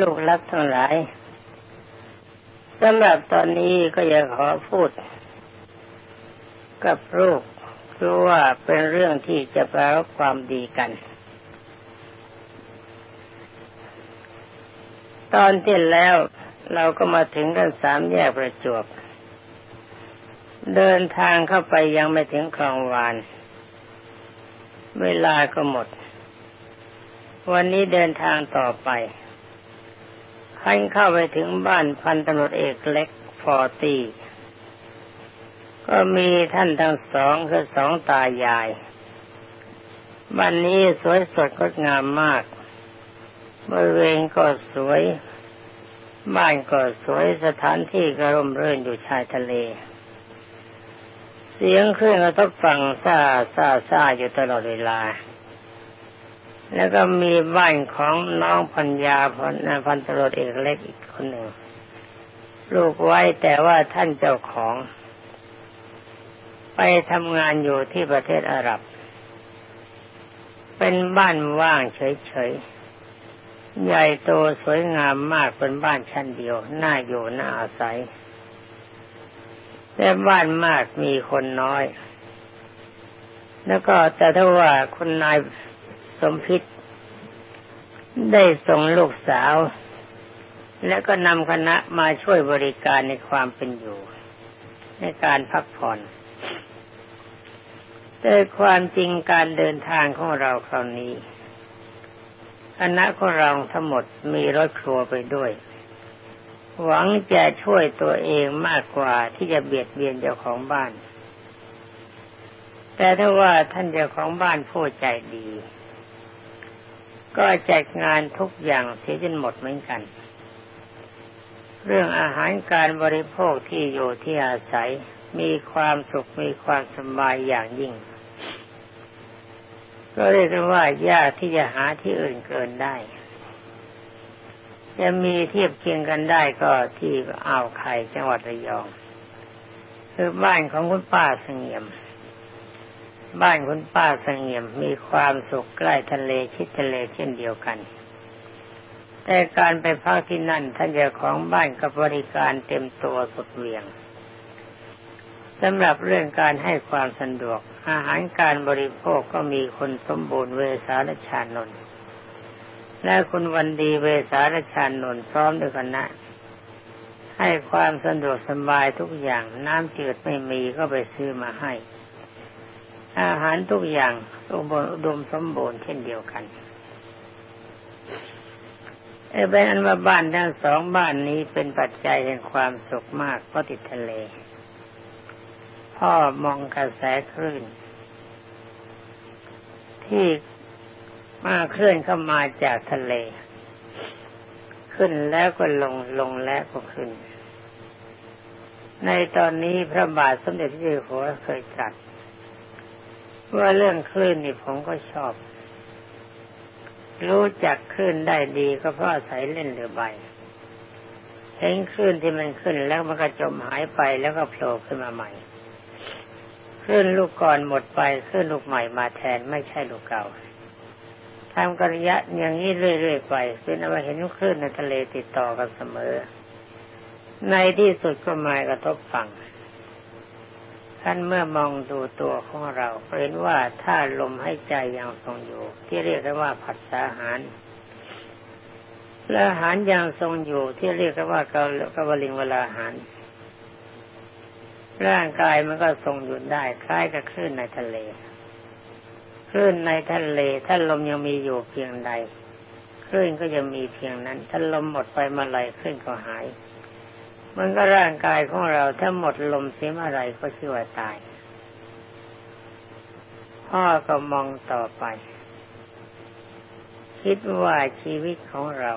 ลูกรักทั้งหลายสำหรับตอนนี้ก็อยากขอพูด กับลูกคือว่าเป็นเรื่องที่จะแปลความดีกัน ตอนที่แล้วเราก็มาถึงกันสามแยกประจวบ เดินทางเข้าไปยังไม่ถึงคลองวาน เวลาก็หมด วันนี้เดินทางต่อไป ท่านเข้าไปถึงบ้านพันตำรวจเอกเล็กฟอร์ตี้ก็มีท่านทั้งสองคือสองตายายบ้านนี้สวยสดงดงามมากบริเวณก็สวย บ้านก็สวยสถานที่ก็ร่มรื่นอยู่ชายทะเล เสียงเครื่องกระทบฟังซาซาซาอยู่ตลอดเวลา แล้วก็มีบ้านของน้องพัญญาพันพันตรวจเอกเล็กอีกคนหนึ่งลูกไว้แต่ว่าท่านเจ้าของ ไปทำงานอยู่ที่ประเทศอาหรับ เป็นบ้านว่างเฉยๆ ใหญ่โตสวยงามมากเป็นบ้านชั้นเดียว น่าอยู่น่าอาศัย แต่บ้านมากมีคนน้อย แล้วก็แต่ถ้าว่าคุณนาย สมพิษได้ส่งลูกสาว และก็นำคณะมาช่วยบริการในความเป็นอยู่ ในการพักผ่อนแต่ความจริงการเดินทางของเราคราวนี้คณะของเราทั้งหมดมีรถครัวไปด้วย หวังจะช่วยตัวเองมากกว่าที่จะเบียดเบียนเจ้าของบ้าน แต่ถ้าว่าท่านเจ้าของบ้านผู้ใจดี ก็จัดงานทุกอย่างเสียจนหมดเหมือนกัน เรื่องอาหารการบริโภคที่อยู่ที่อาศัยมีความสุขมีความสบายอย่างยิ่ง ก็เรียกว่ายากที่จะหาที่อื่นเกินได้ จะมีเทียบเคียงกันได้ก็ที่อ่าวไข่จังหวัดระยอง คือบ้านของคุณป้าเสงี่ยม บ้านคุณป้าสงเงียมมีความสุขใกล้ทะเลชิดทะเลเช่นเดียวกัน แต่การไปพักที่นั่นท่านเจ้าของบ้านกับบริการเต็มตัวสุดเวียงสำหรับเรื่องการให้ความสะดวก อาหารการบริโภคก็มีคนสมบูรณ์เวสาลชานนท์และคุณวันดีเวสาลชานนท์พร้อมด้วยคณะให้ความสะดวกสบายทุกอย่างน้ำจืดไม่มีก็ไปซื้อมาให้ อาหารทุกอย่างอุดมสมบูรณ์เช่นเดียวกันเอเป็นอันว่าบ้านทั้งสองบ้านนี้เป็นปัจจัยแห่งความสุขมากเพราะติดทะเล พ่อมองกระแสคลื่น ที่มาเคลื่อนเข้ามาจากทะเล ขึ้นแล้วก็ลงลงแล้วก็ขึ้น ในตอนนี้พระบาทสมเด็จพระเจ้าอยู่หัวเคยตรัส ว่าเรื่องคลื่นนี่ผมก็ชอบ รู้จักคลื่นได้ดีก็เพราะอาศัยเล่นเรือใบเห็นคลื่นที่มันขึ้นแล้วมันก็จมหายไปแล้วก็โผล่ขึ้นมาใหม่คลื่นลูกก่อนหมดไปคลื่นลูกใหม่มาแทนไม่ใช่ลูกเก่าทำกริยะอย่างนี้เรื่อยๆไปเป็นว่าเห็นคลื่นในทะเลติดต่อกันเสมอ ในที่สุดก็มากระทบฝั่ง ท่านเมื่อมองดูตัวของเราเห็นว่าถ้าลมให้ใจยังทรงอยู่ ที่เรียกว่าผัสสะหารและอาหารยังทรงอยู่ที่เรียกว่ากกวลิงเวลาหาร ร่างกายมันก็ทรงหยุดได้คล้ายกับคลื่นในทะเลคลื่นในทะเลถ้าลมยังมีอยู่เพียงใดคลื่นก็จะมีเพียงนั้น ถ้าลมหมดไปเมื่อไรคลื่นก็หาย มันก็ร่างกายของเราถ้าหมดลมเสียมื่อไรก็ชื่อว่าตาย พ่อก็มองต่อไป คิดว่าชีวิตของเรา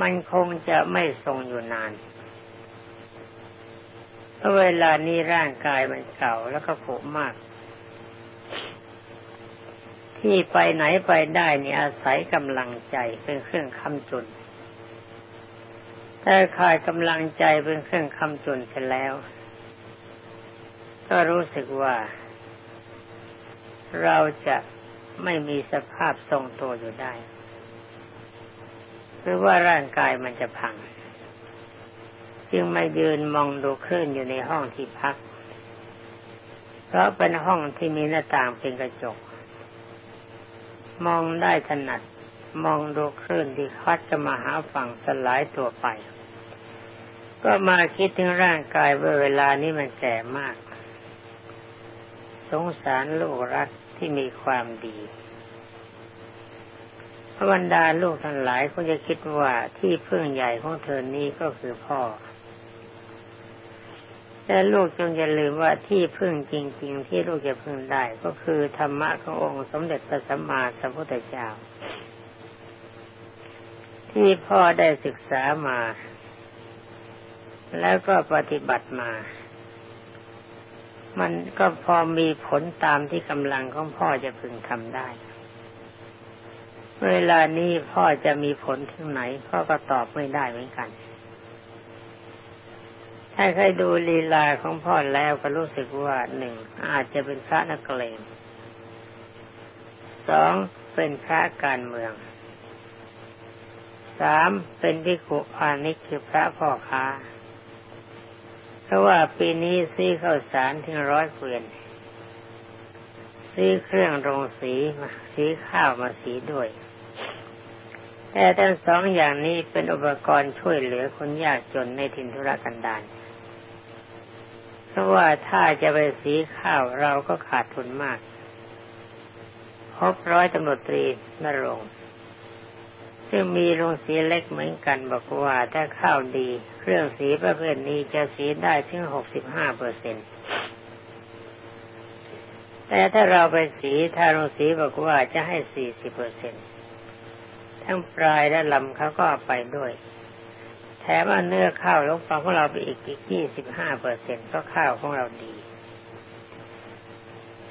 มันคงจะไม่ทรงอยู่นานเพราะเวลานี้ร่างกายมันเก่าแล้วก็ผุมาก ที่ไปไหนไปได้นี่อาศัยกำลังใจเป็นเครื่องคำจุน ถ้าขาดกำลังใจเป็นเครื่องคำจุนเสร็จแล้ว ก็รู้สึกว่า เราจะไม่มีสภาพทรงตัวอยู่ได้ หรือว่าร่างกายมันจะพัง จึงมายืนมองดูคลื่นอยู่ในห้องที่พัก เพราะเป็นห้องที่มีหน้าต่างเป็นกระจก มองได้ถนัดมองดูคลื่นที่คัดจะมาหาฝั่งสลายตัวไป ก็มาคิดถึงร่างกายว่าเวลานี้มันแก่มาก สงสารลูกรักที่มีความดีพระบรรดาลูกทั้งหลายก็จะคิดว่าที่พึ่งใหญ่ของเธอนี้ก็คือพ่อ แต่ลูกจงอย่าลืมว่าที่พึ่งจริง ๆ ที่ลูกจะพึ่งได้ก็คือธรรมะขององค์สมเด็จพระสัมมาสัมพุทธเจ้า ที่พ่อได้ศึกษามา แล้วก็ปฏิบัติมา มันก็พอมีผลตามที่กำลังของพ่อจะพึงทำได้ เวลานี้พ่อจะมีผลถึงไหน พ่อก็ตอบไม่ได้เหมือนกัน ถ้าใครดูลีลาของพ่อแล้วก็รู้สึกว่าหนึ่งอาจจะเป็นพระนักเลงสองเป็นพระการเมืองสามเป็นพิขุพานิชคือพระพ่อค้า ราะว่าปีนี้ซื้อข้าวสารถึงร้อยเกวียน ซื้อเครื่องโรงสีมาซื้อข้าวมาสีด้วย แต่ทั้งสองอย่างนี้เป็นอุปกรณ์ช่วยเหลือคนยากจนในถิ่นธุรกันดารเพราะว่าถ้าจะไปสีข้าวเราก็ขาดทุนมากพบร้อยตำรวจตรีนรง ซึ่งมีโรงสีเล็กเหมือนกันบอกว่าถ้าข้าวดี เครื่องสีประเภทนี้จะสีได้ถึงหกสิบห้าเปอร์เซ็นต์แต่ถ้าเราไปสีทารงสีบอกว่าจะให้สี่สิบเปอร์เซ็นทั้งปลายและลำเขาก็ไปด้วย แถมเนื้อข้าวลงฟังของเราไปอีกอีกยี่สิบห้าเปอร์เซ็นต์ก็ข้าวของเราดี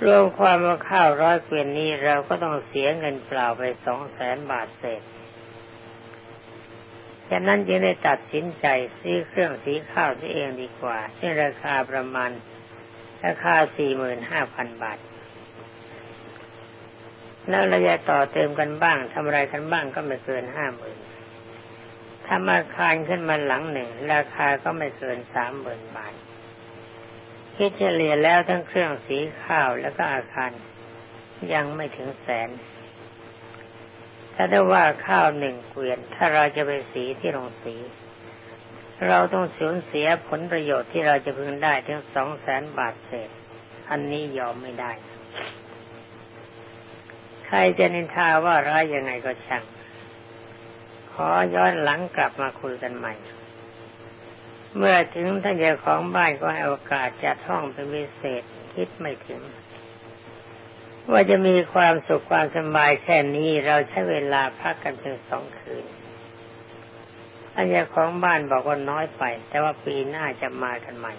รวมความว่าข้าวร้อยเกวียนนี้เราก็ต้องเสียเงินเปล่าไปสองแสนบาทเศษ ฉะนั้นจึงได้ตัดสินใจซื้อเครื่องสีข้าวที่เองดีกว่า ซึ่งราคาประมาณราคาสี่หมื่นห้าพันบาท แล้วเราจะต่อเติมกันบ้างทำอะไรกันบ้างก็ไม่เกินห้าหมื่นทำอาคารขึ้นมาหลังหนึ่ง ราคาก็ไม่เกินสามหมื่นบาทคิดเฉลี่ยแล้วทั้งเครื่องสีข้าวแล้วก็อาคารยังไม่ถึงแสน ถ้าได้ว่าข้าวหนึ่งเกวียน ถ้าเราจะไปสีที่โรงสี เราต้องสูญเสียผลประโยชน์ที่เราจะพึงได้ถึงสองแสนบาทเศษ อันนี้ยอมไม่ได้ ใครจะนินทาว่าร้ายยังไงก็ช่าง ขอย้อนหลังกลับมาคุยกันใหม่ เมื่อถึงท่านเจ้าของบ้านก็ให้โอกาสจัดห้องเป็นพิเศษคิดไม่ถึง ว่าจะมีความสุขความสบายแค่นี้เราใช้เวลาพักกันเพียงสองคืนอันนี้ของบ้านบอกว่าน้อยไป แต่ว่าปีหน้าจะมากันใหม่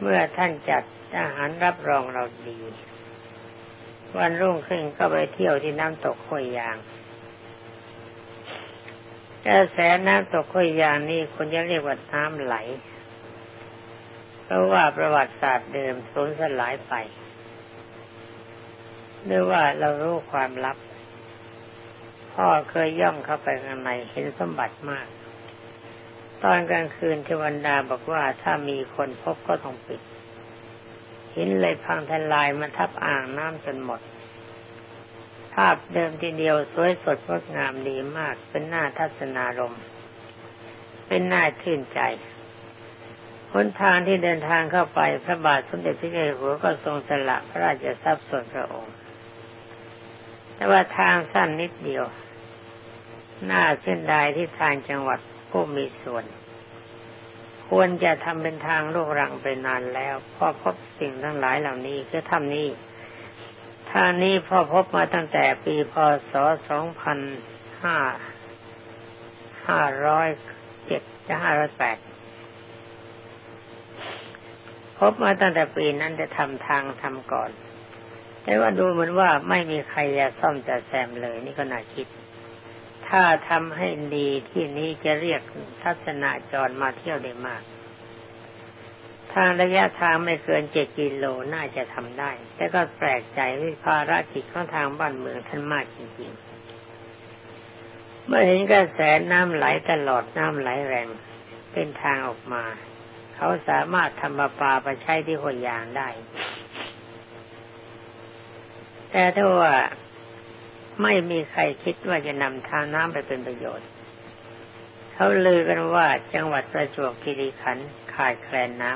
เมื่อท่านจัดอาหารรับรองเราดี วันรุ่งขึ้นก็ไปเที่ยวที่น้ำตกห้วยยางกระแสน้ำตกห้วยยางนี่คนจะเรียกว่าน้ำไหล เพราะว่าประวัติศาสตร์เดิมสูญสลายไป หรือว่าเรารู้ความลับ พ่อเคยย่องเข้าไปข้างในเห็นสมบัติมาก ตอนกลางคืนเทวันดาบอกว่าถ้ามีคนพบก็ต้องปิด หินเลยพังทลายมาทับอ่างน้ำจนหมด ภาพเดิมทีเดียวสวยสดงดงามดีมาก เป็นหน้าทัศนารมเป็นหน้าชื่นใจหนทางที่เดินทางเข้าไปพระบาทสมเด็จพระเจ้าอยู่หัวก็ทรงสละพระราชทรัพย์ส่วนพระองค์ แต่ว่าทางสั้นนิดเดียว หน้าเส้นดายที่ทางจังหวัดก็มีส่วน ควรจะทำเป็นทางลูกรังไปนานแล้วพอพบสิ่งทั้งหลายเหล่านี้คือทำนี้ทางนี้พอพบมาตั้งแต่ปีพศสองพันห้าห้าร้อยเจ็ดจะห้าร้อยแปดพบมาตั้งแต่ปีนั้นจะทำทางทำก่อน แต่ว่าดูเหมือนว่าไม่มีใครจะซ่อมจะแซมเลย นี่ก็น่าคิด ถ้าทำให้ดีที่นี้จะเรียกทัศนาจรมาเที่ยวได้มาก ทางระยะทางไม่เกินเจ็ดกิโลน่าจะทำได้ แต่ก็แปลกใจวิภารกิจของทางบ้านเมืองท่านมากจริงๆ เมื่อเห็นกระแสน้ำไหลตลอดน้ำไหลแรงเป็นทางออกมา เขาสามารถทำประปาไปใช้ที่หัวยางได้ แต่ถ้าว่าไม่มีใครคิดว่าจะนำทางน้ำไปเป็นประโยชน์ เขาลือกันว่าจังหวัดประจวบคีรีขันธ์ขาดแคลนน้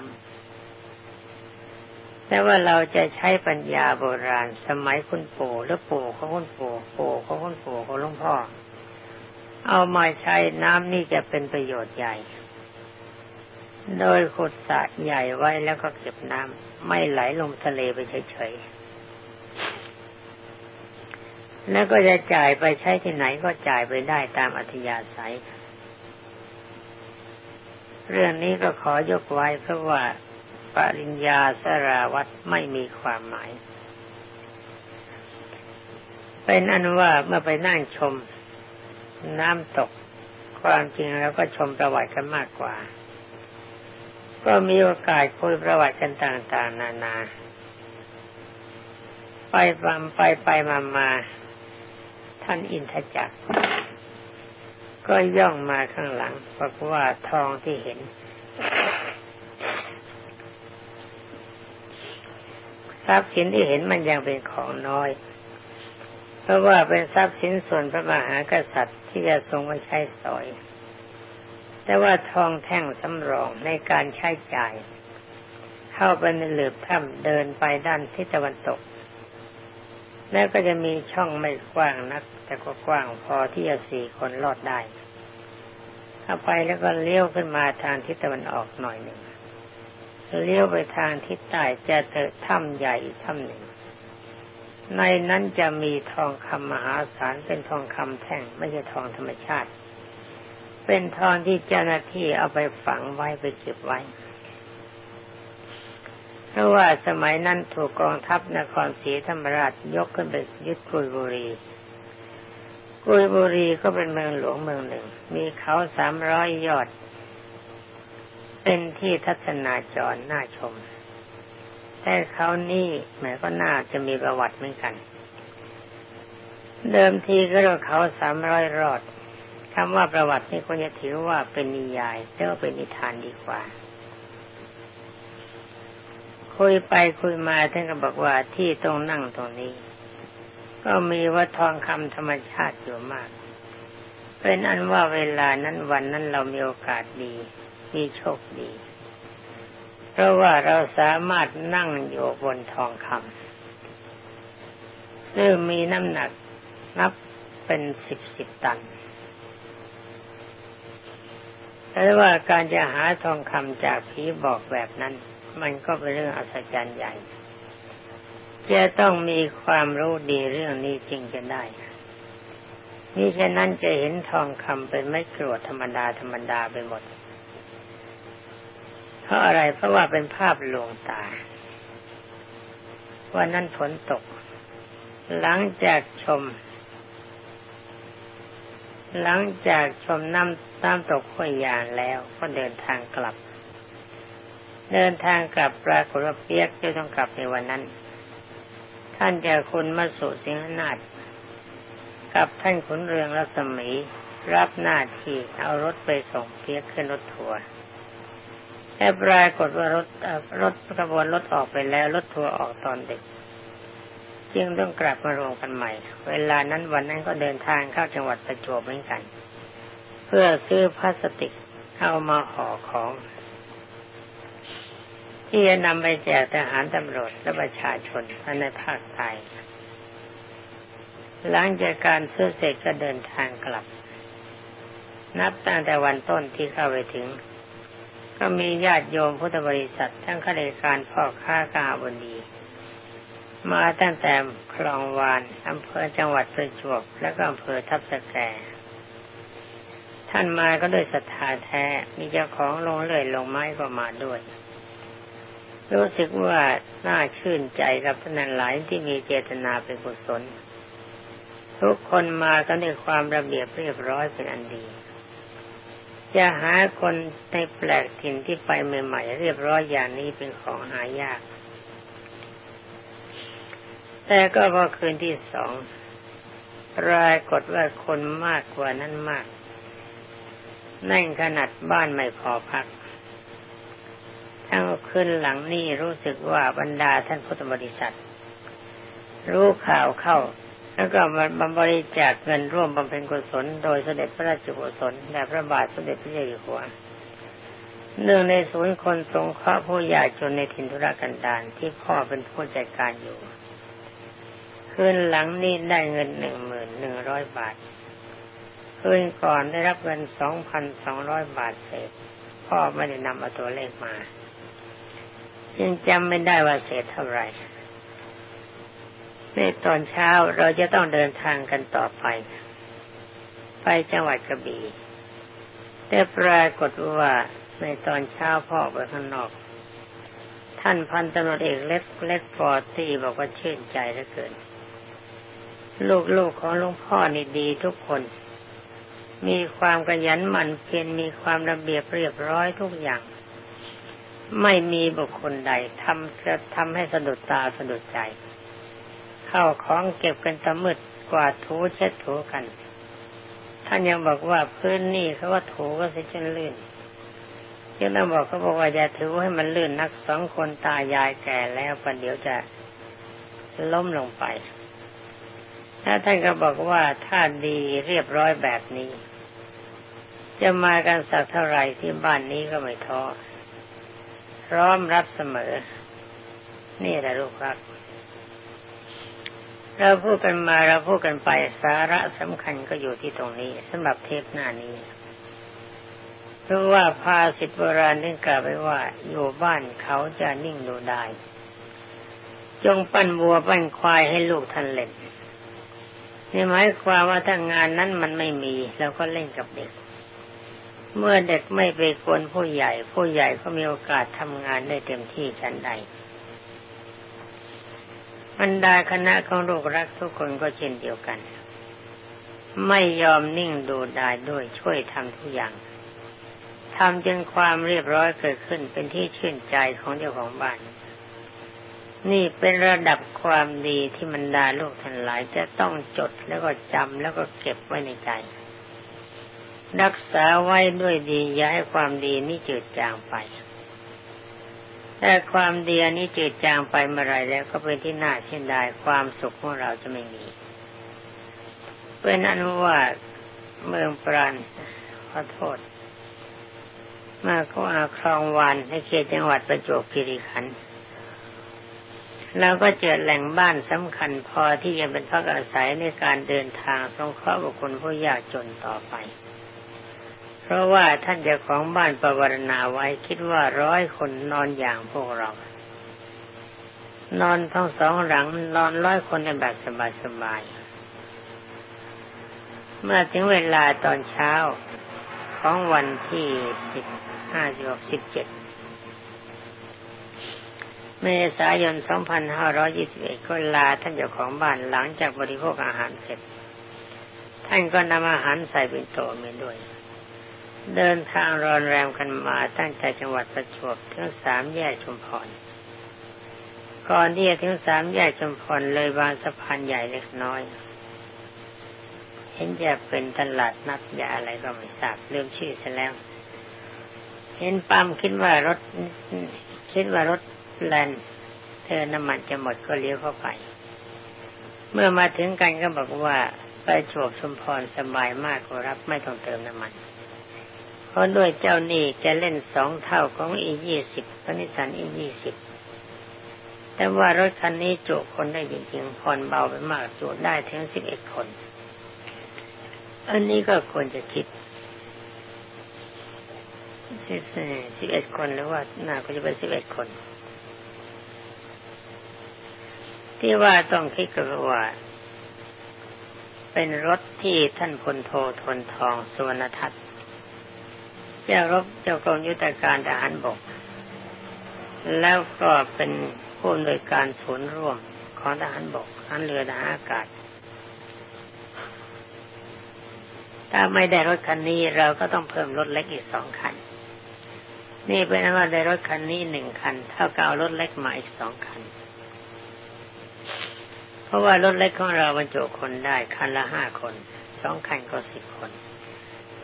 ำแต่ว่าเราจะใช้ปัญญาโบราณ สมัยคุณปู่หรือปู่ของคุณปู่ปู่ของคุณปู่ของหลวงพ่อ เอามาใช้น้ำนี่จะเป็นประโยชน์ใหญ่ โดยขุดสระใหญ่ไว้แล้วก็เก็บน้ำไม่ไหลลงทะเลไปเฉยๆ แล้วก็จะจ่ายไปใช้ที่ไหนก็จ่ายไปได้ตามอัธยาศัย เรื่องนี้ก็ขอยกไว้เพราะว่าปริญญาสราวัตไม่มีความหมาย เป็นอันว่าเมื่อไปนั่งชมน้ำตก ความจริงแล้วก็ชมประวัติกันมากกว่า ก็มีโอกาสคุยประวัติกันต่าง ๆ นานา ไปฟังไปไปมามา ท่านอินทจักร ก็ย่องมาข้างหลังบอกว่าทองที่เห็น ทรัพย์สินที่เห็นมันยังเป็นของน้อย เพราะว่าเป็นทรัพย์สินส่วนพระมหากษัตริย์ที่จะทรงไว้ใช้สอย แต่ว่าทองแท่งสำรองในการใช้จ่าย เข้าไปในหลืบถ้ำเดินไปด้านทิศตะวันตก แล้วก็จะมีช่องไม่กว้างนัก แต่ก็กว้างพอที่จะสี่คนลอดได้เข้าไปแล้วก็เลี้ยวขึ้นมาทางทิศตะวันออกหน่อยหนึ่งเลี้ยวไปทางทิศใต้จะเจอถ้ำใหญ่ถ้ำหนึ่ง ในนั้นจะมีทองคำมหาศาลเป็นทองคำแท่งไม่ใช่ทองธรรมชาติ เป็นทองที่เจ้าหน้าที่เอาไปฝังไว้ไปเก็บไว้ เพราะว่าสมัยนั้นถูกกองทัพนครศรีธรรมราชยกขึ้นไปยึดกุยบุรีกุยบุรีก็เป็นเมืองหลวงเมืองหนึ่ง มีเขาสามร้อยยอด เป็นที่ทัศนาจรน่าชม แต่เขานี่แม้ก็น่าจะมีประวัติเหมือนกัน เดิมทีก็เรียกเขาสามร้อยรอดคำว่าประวัตินี่ควรจะถือว่าเป็นนิยายแต่ว่าเป็นนิทานดีกว่า คุยไปคุยมาท่านก็บอกว่าที่ตรงนั่งตรงนี้ ก็มีวัตทองคำธรรมชาติอยู่มาก เป็นอันว่าเวลานั้นวันนั้นเรามีโอกาสดี มีโชคดี เพราะว่าเราสามารถนั่งอยู่บนทองคำซึ่งมีน้ำหนักนับเป็นสิบสิบตันแต่ว่าการจะหาทองคำจากผีบอกแบบนั้น มันก็เป็นเรื่องอัศจรรย์ใหญ่จะต้องมีความรู้ดีเรื่องนี้จริงจะได้ นี่ฉะนั้นจะเห็นทองคำเป็นไม่กรวดธรรมดาธรรมดาไปหมด เพราะอะไรเพราะว่าเป็นภาพลวงตาวันนั้นฝนตก หลังจากชม หลังจากชมน้ำน้ำตกห้วยยานแล้วก็เดินทางกลับ เดินทางกลับปรากฏว่าเปียกจะต้องกลับในวันนั้น ท่านเจ้าคุณมาสุสิงหนาฏกับท่านขุนเรืองรัศมี รับหน้าที่เอารถไปส่งเปียกขึ้นรถทัวร์แต่ปรากฏว่ารถรถกระบวนรถออกไปแล้วรถทัวร์ออกตอนเด็กจึงต้องกลับมารวมกันใหม่ เวลานั้นวันนั้นก็เดินทางเข้าจังหวัดประจวบเหมือนกัน เพื่อซื้อพลาสติกเข้ามาห่อของ ที่จะนำไปแจกทหารตำรวจและประชาชนภายในภาคใต้หลังจากการซื้อเสร็จก็เดินทางกลับ นับตั้งแต่วันต้นที่เข้าไปถึง ก็มีญาติโยมพุทธบริษัททั้งข้าราชการพ่อค้ากาบดี มาตั้งแต่คลองวานอำเภอจังหวัดประจวบและก็อำเภอทับสแกท่านมาก็ด้วยศรัทธาแท้มีเจ้าของลงเลยลงไม้ก็มาด้วย รู้สึกว่าน่าชื่นใจกับท่านหลายที่มีเจตนาเป็นกุศล ทุกคนมากันด้วยความระเบียบเรียบร้อยเป็นอันดี จะหาคนในแปลกถิ่นที่ไปใหม่ๆเรียบร้อยอย่างนี้เป็นของหายาก แต่ก็พอคืนที่สองรายกฏว่าคนมากกว่านั้นมาก นั่งขนาดบ้านไม่พอพัก ทั้งขึ้นหลังนี่รู้สึกว่าบรรดาท่านพุทธบริษัท รู้ข่าวเข้า แล้วก็มาบริจาคเงินร่วมบำเพ็ญกุศล โดยเสด็จพระราชกุศลแด่พระบาทสมเด็จพระเจ้าอยู่หัวเนื่องในศูนย์คนสงเคราะห์ผู้ยากจนในถิ่นธุรกันดารที่พ่อเป็นผู้จัดการอยู่ คืนหลังนี้ได้เงินหนึ่งหมื่นหนึ่งร้อยบาท คืนก่อนได้รับเงินสองพันสองร้อยบาทเศษ พ่อไม่ได้นำเอาตัวเลขมา ยังจำไม่ได้ว่าเศษเท่าไหร่ในตอนเช้าเราจะต้องเดินทางกันต่อไป ไปจังหวัดกระบี่แต่ปรากฏว่าในตอนเช้าพ่อไปข้างนอก ท่านพันตำรวจเอกเล็กเล็กปอตีบอกว่าชื่นใจเหลือเกิน ลูกๆของหลวงพ่อนี่ดีทุกคน มีความกระยันหมั่นเพียรมีความระเบียบเรียบร้อยทุกอย่าง ไม่มีบุคคลใดทำจะทำให้สะดุดตาสะดุดใจ เข้าของเก็บกันตะมืดกวาดถูเช็ดถูกัน ท่านยังบอกว่าพื้นนี่เขาว่าถูก็สียจนลื่นจึงต้องบอกเขาบอกว่าอย่าถือให้มันลื่นนักสองคนตายายแก่แล้วประเดี๋ยวจะล้มลงไปถ้าท่านก็บอกว่าถ้าดีเรียบร้อยแบบนี้ จะมากันสักเท่าไหร่ที่บ้านนี้ก็ไม่ท้อ พร้อมรับเสมอ นี่แหละลูกครับ เราพูดกันมาเราพูดกันไปสาระสำคัญก็อยู่ที่ตรงนี้สำหรับเทปหน้านี้เพราะว่าภาสิทธิโบราณนี่กล่าวไว้ว่า อยู่บ้านเขาจะนิ่งดูได้ จงปั้นวัวปั้นควายให้ลูกท่านเล่นนี่หมายความว่าถ้างานนั้นมันไม่มีเราก็เล่นกับเด็ก เมื่อเด็กไม่ไปกวนผู้ใหญ่ ผู้ใหญ่ก็มีโอกาสทำงานได้เต็มที่ชั้นใดบรรดาคณะของลูกรักทุกคนก็เช่นเดียวกัน ไม่ยอมนิ่งดูได้ด้วยช่วยทำทุกอย่างทำจนความเรียบร้อยเกิดขึ้นเป็นที่ชื่นใจของเจ้าของบ้าน นี่เป็นระดับความดีที่มันดาลูกทั้งหลายจะต้องจดแล้วก็จำแล้วก็เก็บไว้ในใจ รักษาไว้ด้วยดี อย่าให้ความดีนี้จืดจางไป แต่ความดีนี้จืดจางไปเมื่อไรแล้วก็เป็นที่น่าเช่นใดความสุขของเราจะไม่มี เป็นอนุว่าเมืองปราณขอโทษ มาก็อาคลองวานในเขตจังหวัดประจวบคีรีขันธ์เราก็เจอแหล่งบ้านสำคัญพอที่จะเป็นพักอาศัยในการเดินทางสงเคราะห์บุคคลผู้ยากจนต่อไป เพราะว่าท่านเจ้าของบ้านประวรณาไว้คิดว่าร้อยคนนอนอย่างพวกเรา นอนทั้งสองหลังนอนร้อยคนในแบบสบายๆเมื่อถึงเวลาตอนเช้าของวันที่สิบห้าสิบหกสิบเจ็ดเมษายน 2521 ก็ลาท่านเจ้าของบ้านหลังจากบริโภคอาหารเสร็จ ท่านก็นำอาหารใส่เป็นโตมาด้วย เดินทางรอนแรมกันมาตั้งแต่จังหวัดประจวบถึงสามแยกชุมพร ก่อนที่จะถึงสามแยกชุมพรเลยบางสะพานใหญ่เล็กน้อย เห็นจะเป็นตลาดนัดยาอะไรก็ไม่ทราบลืมชื่อซะแล้ว เห็นปั๊มคิดว่ารถคิดว่ารถแลนเธอน้ำมันจะหมดก็เลี้ยวเข้าไป เมื่อมาถึงกันก็บอกว่าไปโฉบสมพรสบายมากกรับไม่ต้องเติมน้ำมัน เพราะด้วยเจ้านี่จะเล่นสองเท่าของอียี่สิบพนิสันอียี่สิบแต่ว่ารถคันนี้จุคนได้จริงๆผ่อนเบาไปมากจุได้ถึงสิบเอ็ดคน อันนี้ก็ควรจะคิดสิบเอ็ดคนหรือว่าน่าก็จะเป็นสิบเอ็ดคน ที่ว่าต้องคิดก็ว่า เป็นรถที่ท่านพลโททนทองสุวรรณทัต เจ้ารบเจ้ากรมยุทธการทหารบก แล้วก็เป็นผู้อำนวยการศูนย์ร่วมของทหารบกทหารเรือทหารอากาศ ถ้าไม่ได้รถคันนี้เราก็ต้องเพิ่มรถเล็กอีกสองคัน นี่เป็นว่าได้รถคันนี้หนึ่งคัน เท่ากับรถเล็กมาอีกสองคัน เพราะว่ารถเล็กของเราบรรจุคนได้คันละห้าคน สองคันก็สิบคน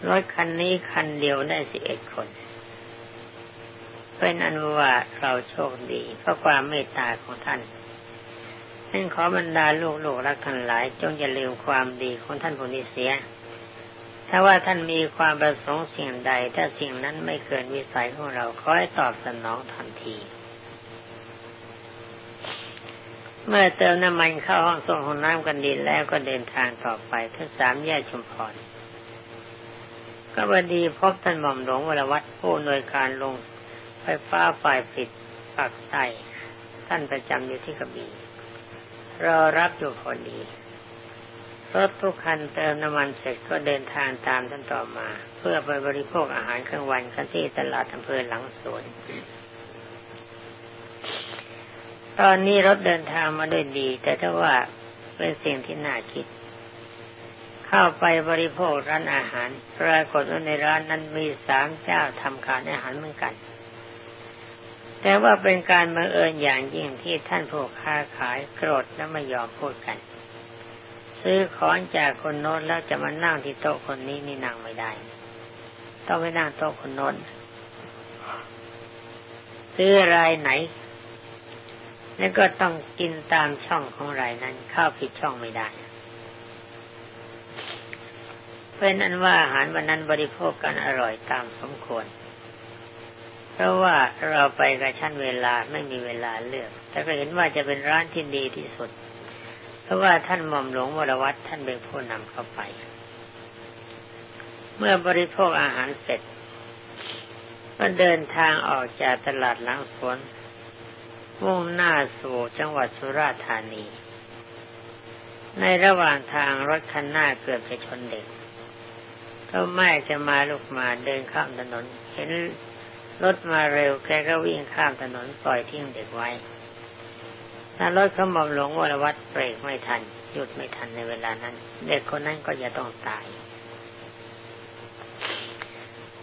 รถคันนี้คันเดียวได้สิบเอ็ดคน เป็นอนุว่าเราโชคดีเพราะความเมตตาของท่านนั่นขอบรรดาลูกลูกรักทั้งหลาย จงอย่าลืมความดีของท่านผู้นี้เสีย ถ้าว่าท่านมีความประสงค์สิ่งใด ถ้าสิ่งนั้นไม่เกินวิสัยของเราขอให้ตอบสนองทันที เมื่อเติมน้ำมันเข้าห้องส่งของน้ำกันดีแล้วก็เดินทางต่อไปทั้งสามแยกชุมพร ก็บดีพบท่านหม่อมหลวงวรวัตรผู้หน่วยการลงไฟฟ้าฝ่ายปิดปากใต้ท่านประจำอยู่ที่กระบี่รอรับอยู่พอดีรถทุกคันเติมน้ำมันเสร็จก็เดินทางตามท่านต่อมา เพื่อไปบริโภคอาหารกลางวันกันที่ตลาดอำเภอหลังสวนตอนนี้รถเดินทางมาด้วยดี แต่ถ้าว่าเป็นสิ่งที่น่าคิด เข้าไปบริโภคร้านอาหาร ปรากฏว่าในร้านนั้นมีสามเจ้าทำขายอาหารเหมือนกัน แต่ว่าเป็นการบังเอิญอย่างยิ่งที่ท่านผู้ค้าขายโกรธและไม่ยอมพูดกัน ซื้อของจากคนโน้นแล้วจะมานั่งที่โต๊ะคนนี้นี่นั่งไม่ได้ ต้องไปนั่งโต๊ะคนโน้นซื้อรายไหนแล้วก็ต้องกินตามช่องของรายนั้นเข้าผิดช่องไม่ได้ เป็นอันว่าอาหารวันนั้นบริโภคกันอร่อยตามสมควร เพราะว่าเราไปกระชั้นเวลาไม่มีเวลาเลือก แต่ก็เห็นว่าจะเป็นร้านที่ดีที่สุด เพราะว่าท่านหม่อมหลวงวรวัตรท่านเป็นผู้นำเข้าไป เมื่อบริโภคอาหารเสร็จ ก็เดินทางออกจากตลาดหลังสวนมุ่งหน้าสู่จังหวัดสุราษฎร์ธานี ในระหว่างทางรถคันหน้าเกือบจะชนเด็ก ก็แม่จะมาลูกมาเดินข้ามถนน เห็นรถมาเร็วแกก็วิ่งข้ามถนนปล่อยทิ้งเด็กไว้ถ้ารถเขาหม่อมหลวงวรวัตเบรกไม่ทัน หยุดไม่ทันในเวลานั้น เด็กคนนั้นก็จะต้องตาย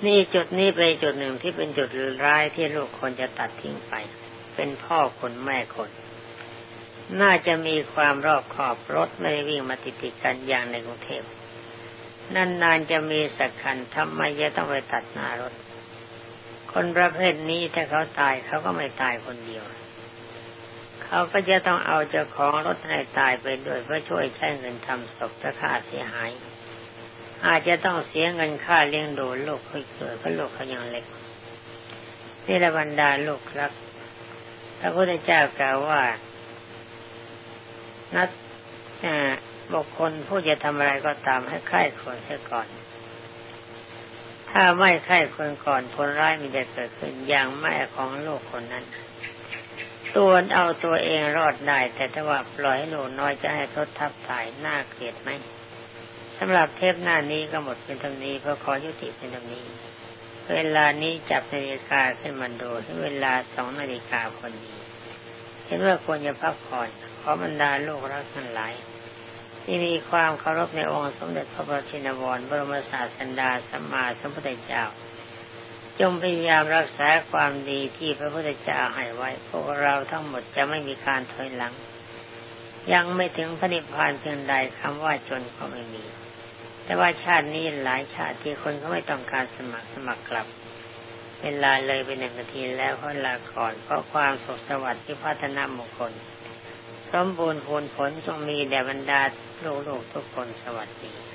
นี่จุดนี้เป็นจุดหนึ่งที่เป็นจุดร้ายที่ลูกคนจะตัดทิ้งไป เป็นพ่อคนแม่คน น่าจะมีความรอบขอบรถไม่ได้วิ่งมาติดติดกันอย่างในกรุงเทพ นานๆจะมีสักคันทำไมจะต้องไปตัดนารถ คนประเภทนี้ถ้าเขาตายเขาก็ไม่ตายคนเดียว เขาก็จะต้องเอาเจ้าของรถให้ตายไปด้วยเพื่อช่วยใช้เงินทำศพถ้าค่าเสียหาย อาจจะต้องเสียเงินค่าเลี้ยงดูลูกเกิดเพราะลูกเขายังเล็กนี่ละบรรดาลูกครับพระพุทธเจ้ากล่าวว่านัด บุคคลผู้จะทำอะไรก็ตามให้ใคร่ควรเสียก่อน ถ้าไม่ใคร่ควรก่อนผลร้ายมันจะเกิดขึ้นอย่างแม่ของโลกคนนั้นตัวเอาตัวเองรอดได้ แต่ถ้าว่าปล่อยให้หนูน้อยจะให้ทดทับตายน่าเกลียดไหมสำหรับเทปหน้านี้ก็หมดเป็นตรงนี้เพราะขอยุติเป็นตรงนี้ เวลานี้จับนาฬิกาขึ้นมาดูเวลาสองนาฬิกาพอดีเห็นว่าควรจะพักผ่อนขอบรรดาลูกรักทั้งหลาย ที่มีความเคารพในองค์สมเด็จพระบรมวรบรมศาสดาสัมมาสัมพุทธเจ้า จงพยายามรักษาความดีที่พระพุทธเจ้าให้ไว้ พวกเราทั้งหมดจะไม่มีการถอยหลัง ยังไม่ถึงพระนิพพานเพียงใดคำว่าจนก็ไม่มี แต่ว่าชาตินี้หลายชาติที่คนเขาไม่ต้องการสมัครสมัครกลับเวลาเลยไปหนึ่งนาทีแล้วเขาลาก่อนเพราะความสุขสวัสดิ์ที่พัฒนามงคล สมบูรณ์ผลผลจงมีแด่บรรดาโลกทุกคนสวัสดี